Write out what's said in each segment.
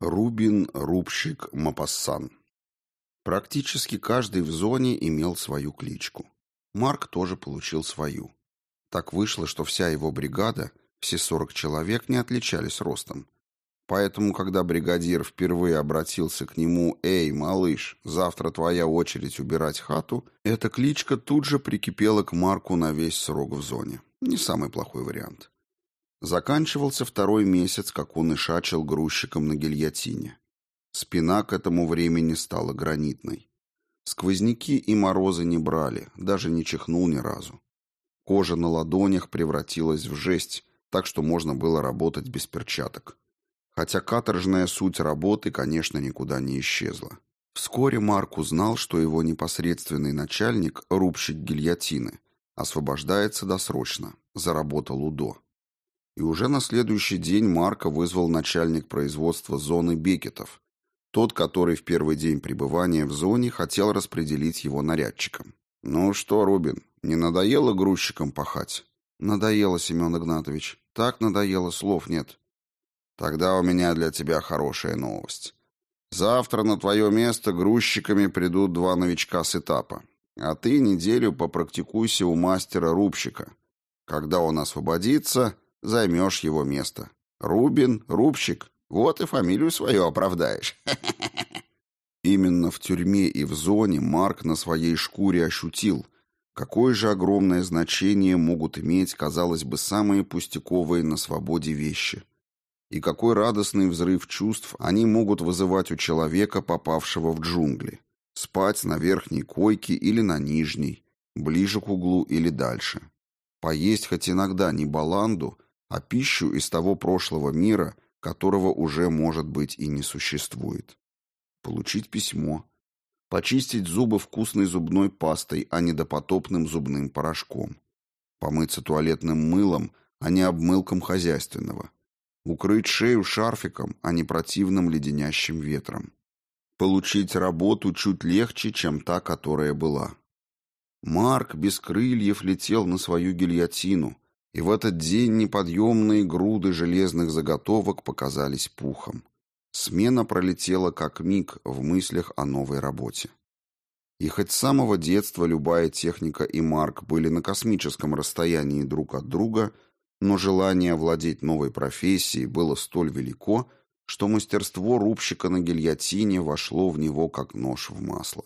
Рубин, Рубщик, Мапассан. Практически каждый в зоне имел свою кличку. Марк тоже получил свою. Так вышло, что вся его бригада, все 40 человек, не отличались ростом. Поэтому, когда бригадир впервые обратился к нему «Эй, малыш, завтра твоя очередь убирать хату», эта кличка тут же прикипела к Марку на весь срок в зоне. Не самый плохой вариант. Заканчивался второй месяц, как он и шачил грузчиком на гильотине. Спина к этому времени стала гранитной. Сквозняки и морозы не брали, даже не чихнул ни разу. Кожа на ладонях превратилась в жесть, так что можно было работать без перчаток. Хотя каторжная суть работы, конечно, никуда не исчезла. Вскоре Марк узнал, что его непосредственный начальник, рубщик гильотины, освобождается досрочно, заработал УДО. И уже на следующий день Марка вызвал начальник производства зоны Бекетов, тот, который в первый день пребывания в зоне хотел распределить его нарядчиком. «Ну что, Рубин, не надоело грузчикам пахать?» «Надоело, Семен Игнатович. Так надоело, слов нет». «Тогда у меня для тебя хорошая новость. Завтра на твое место грузчиками придут два новичка с этапа, а ты неделю попрактикуйся у мастера-рубщика. Когда он освободится, займешь его место. Рубин, Рубщик, вот и фамилию свою оправдаешь. Именно в тюрьме и в зоне Марк на своей шкуре ощутил, какое же огромное значение могут иметь, казалось бы, самые пустяковые на свободе вещи. И какой радостный взрыв чувств они могут вызывать у человека, попавшего в джунгли. Спать на верхней койке или на нижней, ближе к углу или дальше. Поесть хоть иногда не баланду, а пищу из того прошлого мира, которого уже, может быть, и не существует. Получить письмо. Почистить зубы вкусной зубной пастой, а не допотопным зубным порошком. Помыться туалетным мылом, а не обмылком хозяйственного. Укрыть шею шарфиком, а не противным леденящим ветром. Получить работу чуть легче, чем та, которая была. Марк без крыльев летел на свою гильотину, и в этот день неподъемные груды железных заготовок показались пухом. Смена пролетела как миг в мыслях о новой работе. И хоть с самого детства любая техника и Марк были на космическом расстоянии друг от друга, но желание владеть новой профессией было столь велико, что мастерство рубщика на гильотине вошло в него как нож в масло.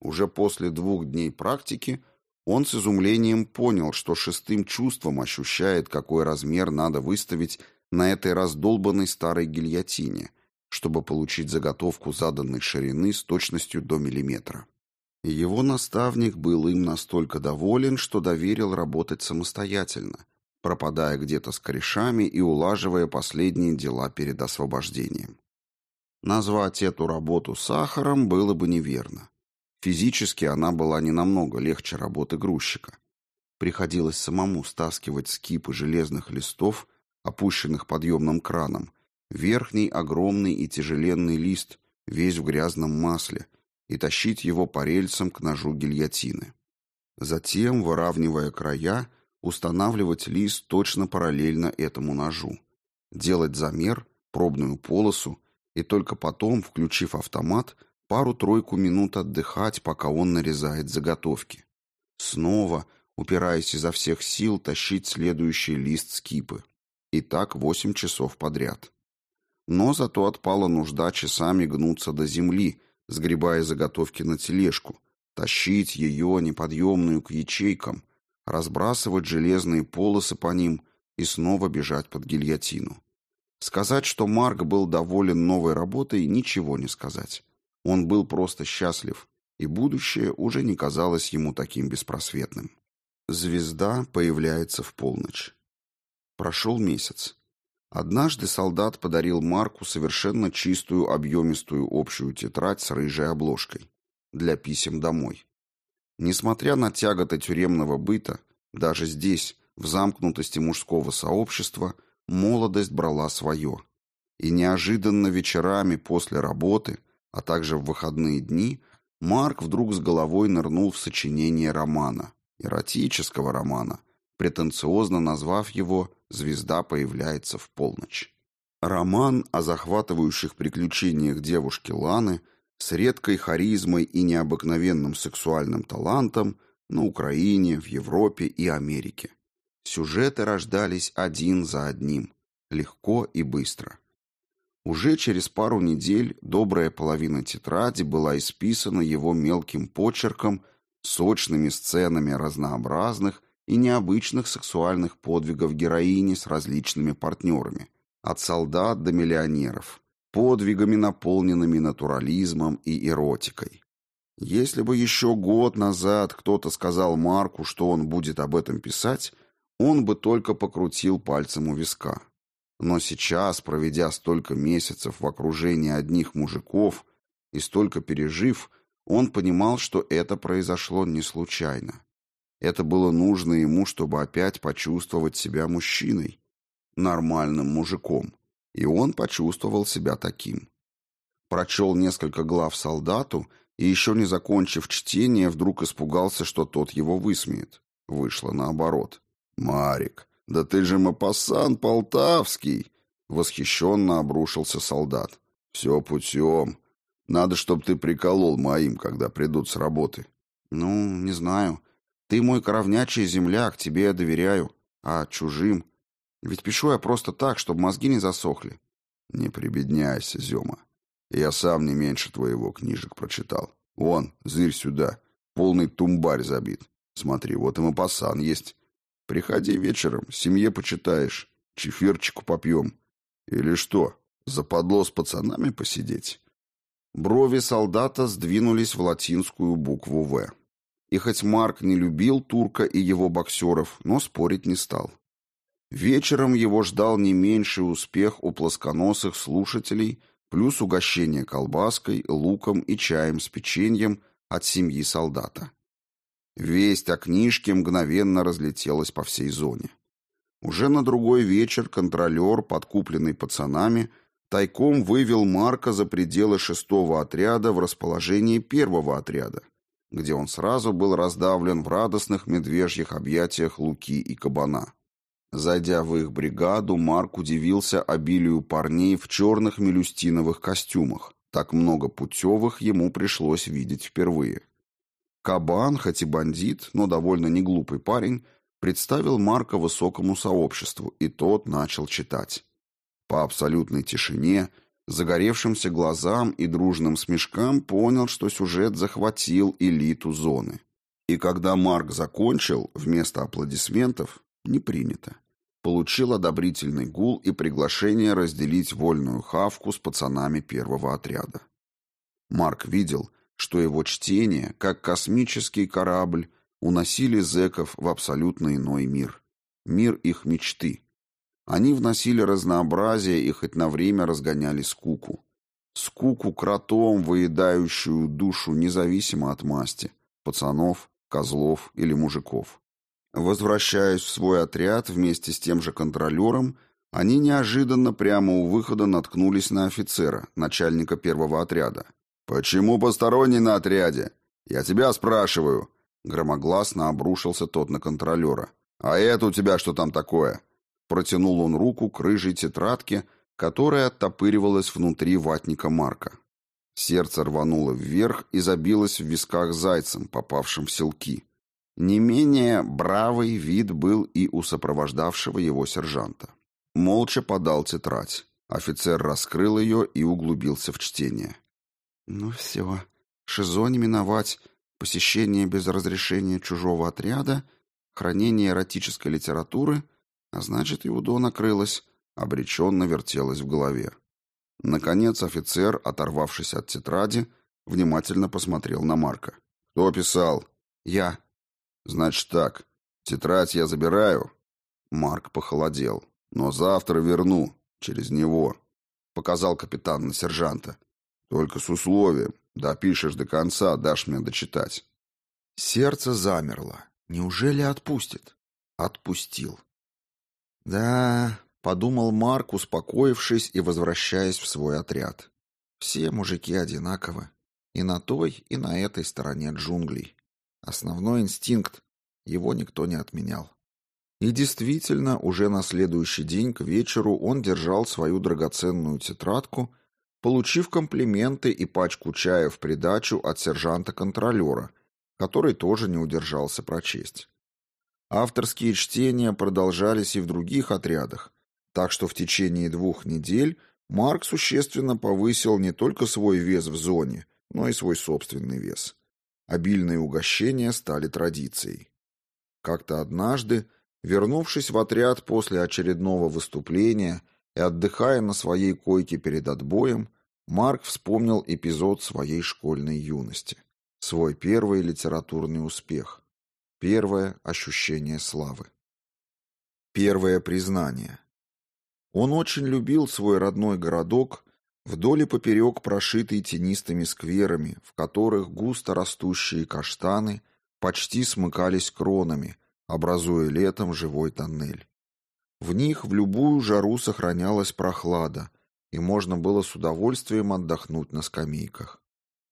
Уже после двух дней практики он с изумлением понял, что шестым чувством ощущает, какой размер надо выставить на этой раздолбанной старой гильотине, чтобы получить заготовку заданной ширины с точностью до миллиметра. Его наставник был им настолько доволен, что доверил работать самостоятельно, пропадая где-то с корешами и улаживая последние дела перед освобождением. Назвать эту работу сахаром было бы неверно. Физически она была не намного легче работы грузчика. Приходилось самому стаскивать скипы железных листов, опущенных подъемным краном, верхний огромный и тяжеленный лист, весь в грязном масле, и тащить его по рельсам к ножу гильотины. Затем, выравнивая края, устанавливать лист точно параллельно этому ножу, делать замер, пробную полосу, и только потом, включив автомат, пару-тройку минут отдыхать, пока он нарезает заготовки. Снова, упираясь изо всех сил, тащить следующий лист скипы. И так восемь часов подряд. Но зато отпала нужда часами гнуться до земли, сгребая заготовки на тележку, тащить ее, неподъемную, к ячейкам, разбрасывать железные полосы по ним и снова бежать под гильотину. Сказать, что Марк был доволен новой работой, ничего не сказать. Он был просто счастлив, и будущее уже не казалось ему таким беспросветным. Звезда появляется в полночь. Прошел месяц. Однажды солдат подарил Марку совершенно чистую объемистую общую тетрадь с рыжей обложкой для писем домой. Несмотря на тяготы тюремного быта, даже здесь, в замкнутости мужского сообщества, молодость брала свое. И неожиданно вечерами после работы – а также в выходные дни, Марк вдруг с головой нырнул в сочинение романа, эротического романа, претенциозно назвав его «Звезда появляется в полночь». Роман о захватывающих приключениях девушки Ланы с редкой харизмой и необыкновенным сексуальным талантом на Украине, в Европе и Америке. Сюжеты рождались один за одним, легко и быстро. Уже через пару недель добрая половина тетради была исписана его мелким почерком, сочными сценами разнообразных и необычных сексуальных подвигов героини с различными партнерами, от солдат до миллионеров, подвигами, наполненными натурализмом и эротикой. Если бы еще год назад кто-то сказал Марку, что он будет об этом писать, он бы только покрутил пальцем у виска. Но сейчас, проведя столько месяцев в окружении одних мужиков и столько пережив, он понимал, что это произошло не случайно. Это было нужно ему, чтобы опять почувствовать себя мужчиной, нормальным мужиком. И он почувствовал себя таким. Прочел несколько глав солдату и, еще не закончив чтение, вдруг испугался, что тот его высмеет. Вышло наоборот. «Марик, «Да ты же Мапассан Полтавский!» Восхищенно обрушился солдат. «Все путем. Надо, чтоб ты приколол моим, когда придут с работы». «Ну, не знаю. Ты мой коровнячий земляк, тебе я доверяю. А чужим? Ведь пишу я просто так, чтобы мозги не засохли». «Не прибедняйся, Зема. Я сам не меньше твоего книжек прочитал. Вон, зырь сюда. Полный тумбарь забит. Смотри, вот и Мапассан есть. Приходи вечером, семье почитаешь, чефирчику попьем. Или что, западло с пацанами посидеть?» Брови солдата сдвинулись в латинскую букву «В». И хоть Марк не любил турка и его боксеров, но спорить не стал. Вечером его ждал не меньший успех у плосконосых слушателей, плюс угощение колбаской, луком и чаем с печеньем от семьи солдата. Весть о книжке мгновенно разлетелась по всей зоне. Уже на другой вечер контролер, подкупленный пацанами, тайком вывел Марка за пределы шестого отряда в расположение первого отряда, где он сразу был раздавлен в радостных медвежьих объятиях Луки и Кабана. Зайдя в их бригаду, Марк удивился обилию парней в черных мелюстиновых костюмах. Так много путевых ему пришлось видеть впервые. Кабан, хоть и бандит, но довольно неглупый парень, представил Марка высокому сообществу, и тот начал читать. По абсолютной тишине, загоревшимся глазам и дружным смешкам понял, что сюжет захватил элиту зоны. И когда Марк закончил, вместо аплодисментов не принято. Получил одобрительный гул и приглашение разделить вольную хавку с пацанами первого отряда. Марк видел, что его чтение, как космический корабль, уносили зэков в абсолютно иной мир. Мир их мечты. Они вносили разнообразие и хоть на время разгоняли скуку. Скуку кротом, выедающую душу независимо от масти, пацанов, козлов или мужиков. Возвращаясь в свой отряд вместе с тем же контролером, они неожиданно прямо у выхода наткнулись на офицера, начальника первого отряда. «Почему посторонний на отряде? Я тебя спрашиваю!» Громогласно обрушился тот на контролера. «А это у тебя что там такое?» Протянул он руку к рыжей тетрадке, которая оттопыривалась внутри ватника Марка. Сердце рвануло вверх и забилось в висках зайцем, попавшим в селки. Не менее бравый вид был и у сопровождавшего его сержанта. Молча подал тетрадь. Офицер раскрыл ее и углубился в чтение. Ну все, ШИЗО не миновать, посещение без разрешения чужого отряда, хранение эротической литературы, а значит, и УДО накрылось, обреченно вертелось в голове. Наконец офицер, оторвавшись от тетради, внимательно посмотрел на Марка. «Кто писал?» «Я». «Значит так, тетрадь я забираю». Марк похолодел. «Но завтра верну, через него», — показал капитан на сержанта. Только с условием. Допишешь до конца, дашь мне дочитать. Сердце замерло. Неужели отпустит? Отпустил. Да, подумал Марк, успокоившись и возвращаясь в свой отряд. Все мужики одинаковы. И на той, и на этой стороне джунглей. Основной инстинкт. Его никто не отменял. И действительно, уже на следующий день к вечеру он держал свою драгоценную тетрадку, получив комплименты и пачку чая в придачу от сержанта-контролера, который тоже не удержался прочесть. Авторские чтения продолжались и в других отрядах, так что в течение двух недель Марк существенно повысил не только свой вес в зоне, но и свой собственный вес. Обильные угощения стали традицией. Как-то однажды, вернувшись в отряд после очередного выступления и отдыхая на своей койке перед отбоем, Марк вспомнил эпизод своей школьной юности, свой первый литературный успех, первое ощущение славы. Первое признание. Он очень любил свой родной городок, вдоль и поперек прошитый тенистыми скверами, в которых густо растущие каштаны почти смыкались кронами, образуя летом живой тоннель. В них в любую жару сохранялась прохлада, и можно было с удовольствием отдохнуть на скамейках.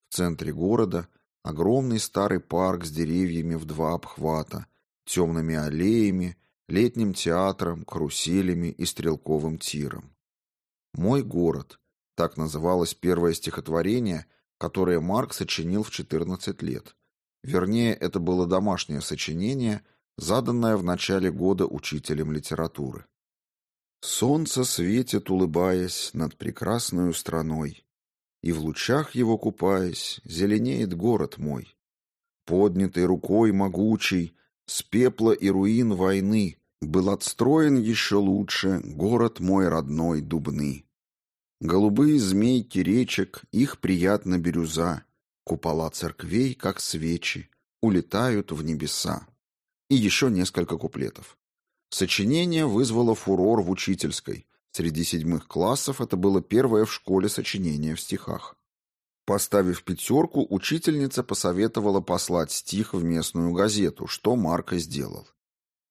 В центре города огромный старый парк с деревьями в два обхвата, темными аллеями, летним театром, каруселями и стрелковым тиром. «Мой город» — так называлось первое стихотворение, которое Марк сочинил в 14 лет. Вернее, это было домашнее сочинение, заданное в начале года учителем литературы. Солнце светит, улыбаясь над прекрасной страной, и в лучах его купаясь, зеленеет город мой. Поднятой рукой могучей, с пепла и руин войны, был отстроен еще лучше город мой родной Дубны. Голубые змейки речек, их приятно бирюза, купола церквей, как свечи, улетают в небеса. И еще несколько куплетов. Сочинение вызвало фурор в учительской. Среди седьмых классов это было первое в школе сочинение в стихах. Поставив пятерку, учительница посоветовала послать стих в местную газету, что Марко сделал.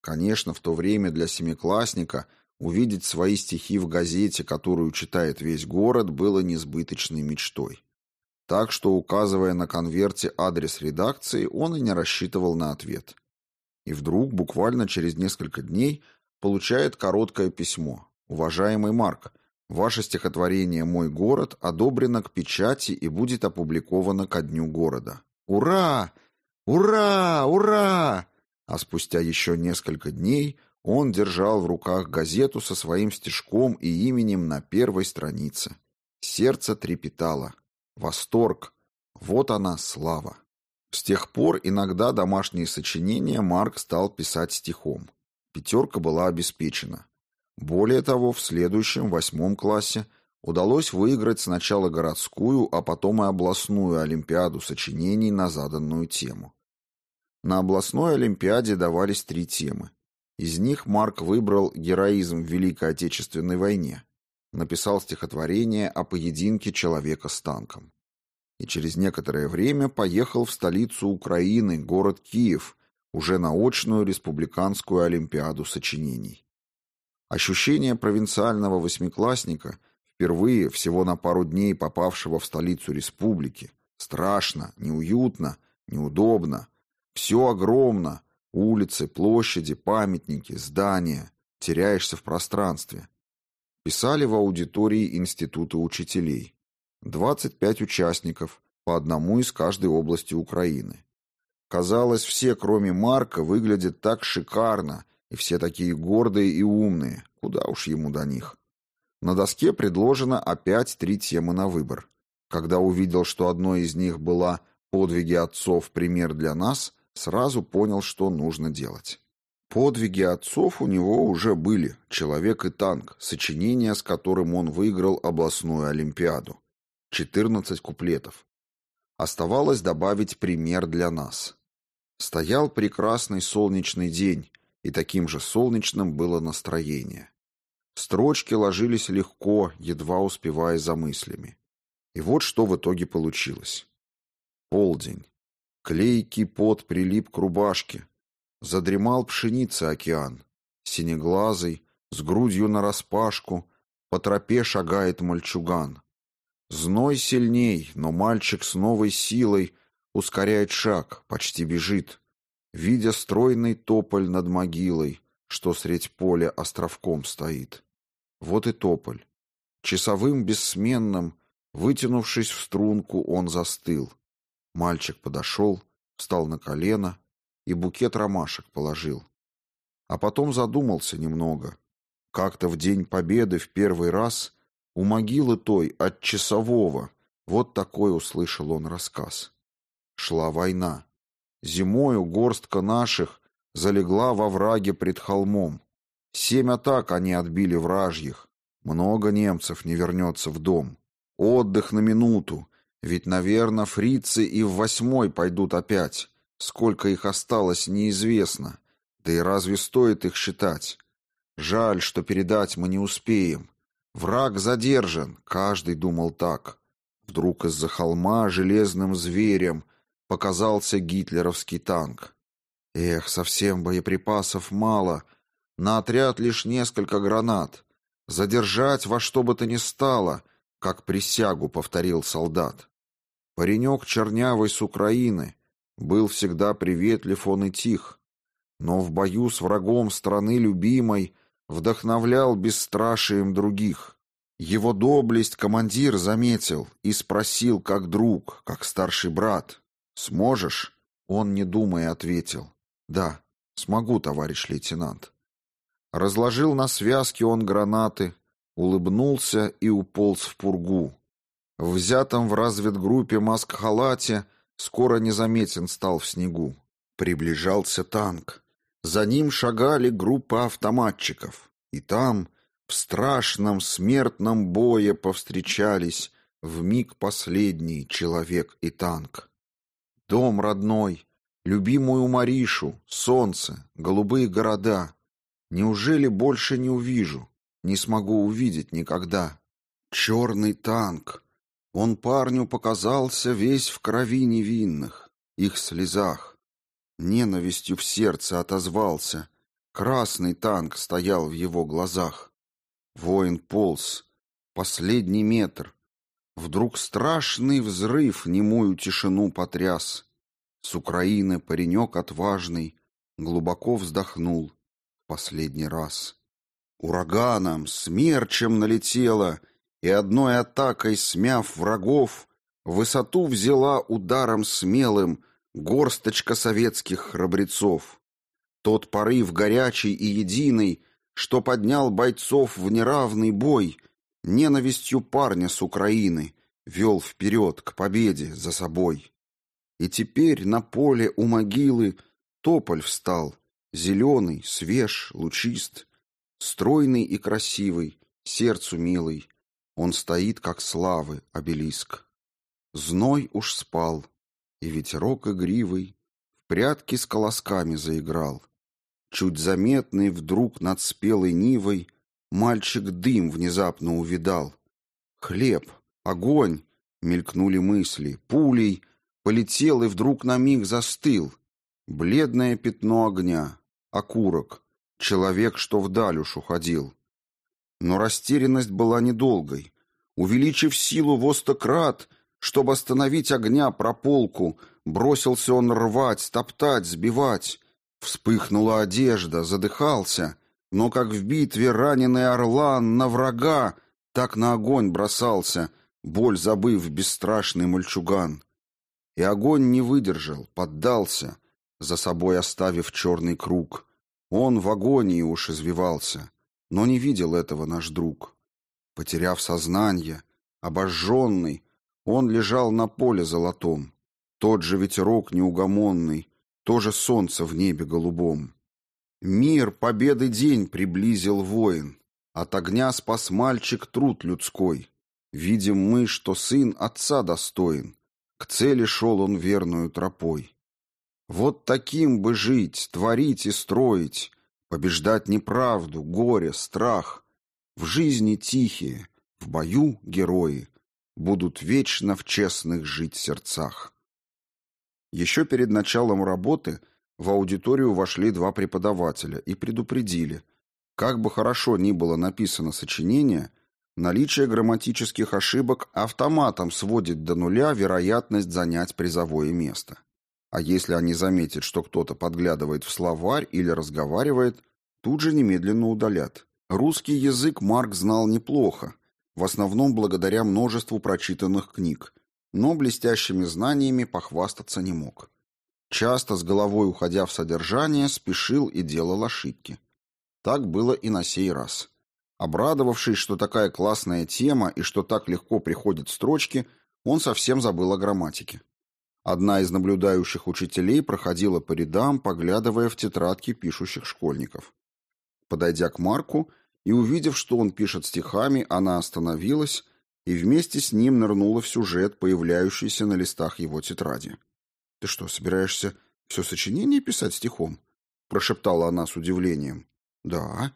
Конечно, в то время для семиклассника увидеть свои стихи в газете, которую читает весь город, было несбыточной мечтой. Так что, указывая на конверте адрес редакции, он и не рассчитывал на ответ. И вдруг, буквально через несколько дней, получает короткое письмо. «Уважаемый Марк, ваше стихотворение «Мой город» одобрено к печати и будет опубликовано ко дню города». Ура! Ура! Ура! А спустя еще несколько дней он держал в руках газету со своим стишком и именем на первой странице. Сердце трепетало. Восторг. Вот она, слава. С тех пор иногда домашние сочинения Марк стал писать стихом. Пятерка была обеспечена. Более того, в следующем, восьмом классе, удалось выиграть сначала городскую, а потом и областную олимпиаду сочинений на заданную тему. На областной олимпиаде давались три темы. Из них Марк выбрал героизм в Великой Отечественной войне. Написал стихотворение о поединке человека с танком. И через некоторое время поехал в столицу Украины, город Киев, уже на очную республиканскую олимпиаду сочинений. Ощущение провинциального восьмиклассника, впервые всего на пару дней попавшего в столицу республики, страшно, неуютно, неудобно, все огромно. Улицы, площади, памятники, здания. Теряешься в пространстве. Писали в аудитории Института учителей. 25 участников, по одному из каждой области Украины. Казалось, все, кроме Марка, выглядят так шикарно, и все такие гордые и умные, куда уж ему до них. На доске предложено опять три темы на выбор. Когда увидел, что одной из них была «Подвиги отцов. Пример для нас», сразу понял, что нужно делать. Подвиги отцов у него уже были «Человек и танк», сочинение, с которым он выиграл областную олимпиаду. 14 куплетов. Оставалось добавить пример для нас. Стоял прекрасный солнечный день, и таким же солнечным было настроение. Строчки ложились легко, едва успевая за мыслями. И вот что в итоге получилось. Полдень. Клейкий пот прилип к рубашке. Задремал пшеница океан. Синеглазый, с грудью нараспашку, по тропе шагает мальчуган. Зной сильней, но мальчик с новой силой ускоряет шаг, почти бежит. Видя стройный тополь над могилой, что средь поля островком стоит. Вот и тополь. Часовым бессменным, вытянувшись в струнку, он застыл. Мальчик подошел, встал на колено и букет ромашек положил. А потом задумался немного. Как-то в день победы в первый раз у могилы той от часового вот такой услышал он рассказ. Шла война. Зимою горстка наших залегла во враге пред холмом. Семь атак они отбили вражьих. Много немцев не вернется в дом. Отдых на минуту, ведь, наверное, фрицы и в восьмой пойдут опять. Сколько их осталось, неизвестно. Да и разве стоит их считать? Жаль, что передать мы не успеем. Враг задержан, каждый думал так. Вдруг из-за холма железным зверем показался гитлеровский танк. Эх, совсем боеприпасов мало. На отряд лишь несколько гранат. Задержать во что бы то ни стало, как присягу повторил солдат. Паренек чернявый с Украины, был всегда приветлив он и тих, но в бою с врагом страны любимой вдохновлял бесстрашием других. Его доблесть командир заметил и спросил как друг, как старший брат. «Сможешь?» Он, не думая, ответил. «Да, смогу, товарищ лейтенант». Разложил на связке он гранаты, улыбнулся и уполз в пургу. В взятом в разведгруппе маск-халате скоро незаметен стал в снегу. Приближался танк. За ним шагали группа автоматчиков. И там, в страшном смертном бое, повстречались в миг последний человек и танк. Дом родной, любимую Маришу, солнце, голубые города. Неужели больше не увижу, не смогу увидеть никогда? Черный танк. Он парню показался весь в крови невинных, их слезах. Ненавистью в сердце отозвался. Красный танк стоял в его глазах. Воин полз. Последний метр. Вдруг страшный взрыв немую тишину потряс. С Украины паренек отважный глубоко вздохнул последний раз. Ураганом, смерчем налетела, и одной атакой, смяв врагов, высоту взяла ударом смелым горсточка советских храбрецов. Тот порыв горячий и единый, что поднял бойцов в неравный бой, ненавистью парня с Украины вел вперед к победе за собой. И теперь на поле у могилы тополь встал, зеленый, свеж, лучист, стройный и красивый, сердцу милый. Он стоит, как славы, обелиск. Зной уж спал, и ветерок игривый в прятки с колосками заиграл. Чуть заметный вдруг над спелой нивой мальчик дым внезапно увидал. Хлеб, огонь, мелькнули мысли, пулей полетел и вдруг на миг застыл. Бледное пятно огня, окурок, человек, что вдаль уж уходил. Но растерянность была недолгой. Увеличив силу во сто крат, чтобы остановить огня прополку, бросился он рвать, топтать, сбивать. Вспыхнула одежда, задыхался, но как в битве раненый орлан на врага, так на огонь бросался, боль забыв бесстрашный мальчуган. И огонь не выдержал, поддался, за собой оставив черный круг. Он в агонии уж извивался, но не видел этого наш друг. Потеряв сознание, обожженный, он лежал на поле золотом. Тот же ветерок неугомонный, тоже солнце в небе голубом. Мир, победы день приблизил воин. От огня спас мальчик труд людской. Видим мы, что сын отца достоин. К цели шел он верную тропой. Вот таким бы жить, творить и строить, побеждать неправду, горе, страх. В жизни тихие, в бою герои будут вечно в честных жить сердцах. Еще перед началом работы в аудиторию вошли два преподавателя и предупредили, как бы хорошо ни было написано сочинение, наличие грамматических ошибок автоматом сводит до нуля вероятность занять призовое место. А если они заметят, что кто-то подглядывает в словарь или разговаривает, тут же немедленно удалят. Русский язык Марк знал неплохо, в основном благодаря множеству прочитанных книг, но блестящими знаниями похвастаться не мог. Часто с головой уходя в содержание, спешил и делал ошибки. Так было и на сей раз. Обрадовавшись, что такая классная тема и что так легко приходят строчки, он совсем забыл о грамматике. Одна из наблюдающих учителей проходила по рядам, поглядывая в тетрадки пишущих школьников. Подойдя к Марку и увидев, что он пишет стихами, она остановилась и вместе с ним нырнула в сюжет, появляющийся на листах его тетради. «Ты что, собираешься все сочинение писать стихом?» — прошептала она с удивлением. «Да,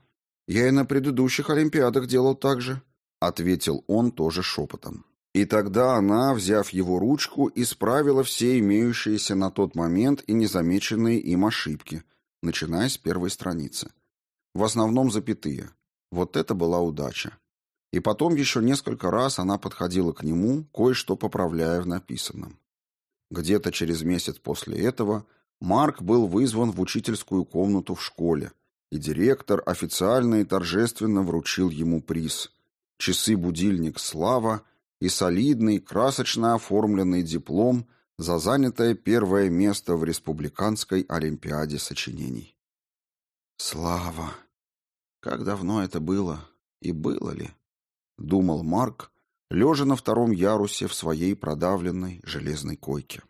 я и на предыдущих Олимпиадах делал так же», — ответил он тоже шепотом. И тогда она, взяв его ручку, исправила все имеющиеся на тот момент и незамеченные им ошибки, начиная с первой страницы. В основном запятые. Вот это была удача. И потом еще несколько раз она подходила к нему, кое-что поправляя в написанном. Где-то через месяц после этого Марк был вызван в учительскую комнату в школе, и директор официально и торжественно вручил ему приз – часы-будильник «Слава» и солидный, красочно оформленный диплом за занятое первое место в Республиканской Олимпиаде сочинений. «Слава! Как давно это было? И было ли?» — думал Марк, лежа на втором ярусе в своей продавленной железной койке.